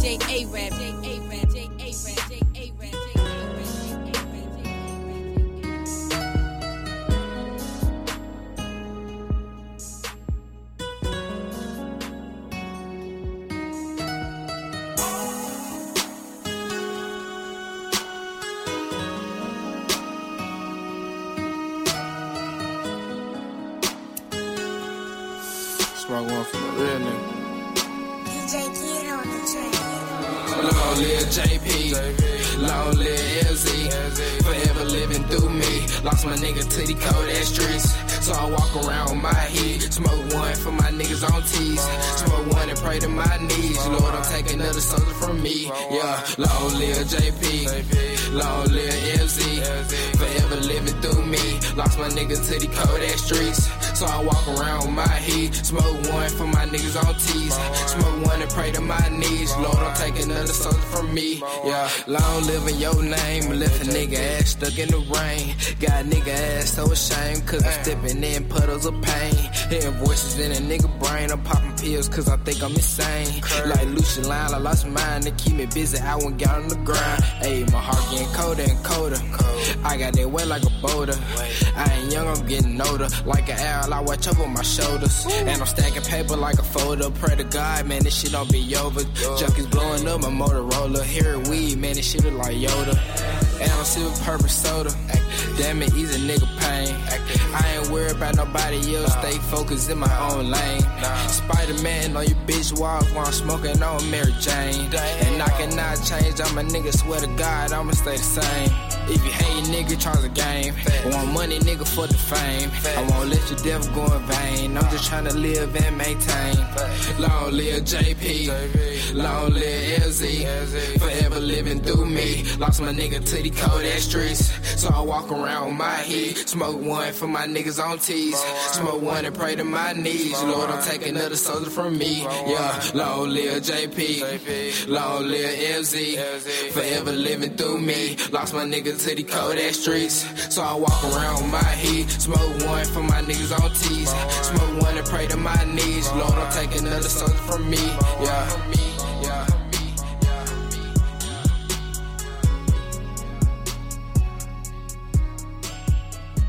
J A Rap, J A Rap, J A Rap, J A Rap, Smoke one real nigga. DJ Long live JP, long live LZ, forever living through me. Lost my nigga to the cold ass streets, so I walk around my heat. Smoke one for my niggas on tees, smoke one and pray to my knees. Lord, I'm taking another soldier from me. Yeah, long live JP, long live LZ, forever living through me. Lost my nigga to the cold ass streets, so I walk around my heat. Smoke one for my niggas on tees, smoke one pray to my knees. Lord, I'm taking another soldier from me. Yeah, long living your name, left a nigga ass stuck in the rain. Got a nigga ass so ashamed, cause I'm stepping in puddles of pain. Hearing voices in a nigga brain, I'm popping pills cause I think I'm insane. Like Lucian Line, I lost mine to keep me busy. I went got on the grind. Ayy, my heart colder and colder. I got that weight like a boulder. I ain't young, I'm getting older. Like an owl, I watch over my shoulders. And I'm stacking paper like a folder. Pray to God, man, this shit don't be over. Junkies blowing up my Motorola. Hear weed, man, this shit look like Yoda. And I'm sipping purple soda. Damn it, ease a nigga pain. I about nobody else. Stay focused in my own lane. Spider Man on your bitch walk while I'm smoking on Mary Jane. And I cannot change. I'm a nigga, swear to God, I'ma stay the same. If you hate nigga, try the game. I want money, nigga, for the fame. I won't let your death go in vain. I'm just trying to live and maintain. Long live JP, long live LZ. Forever living through me. Lost my nigga to the cold ass streets. So I walk around with my heat. Smoke one for my niggas on tees. Smoke one and pray to my knees. Lord, I'm taking another soldier from me. Yeah, long live JP, long live LZ. Forever living through me. Lost my nigga to the cold ass streets. So I walk around with my heat. Smoke one for my niggas on tees. Smoke one and pray to my knees. Lord, I'm taking another soldier from me. Yeah.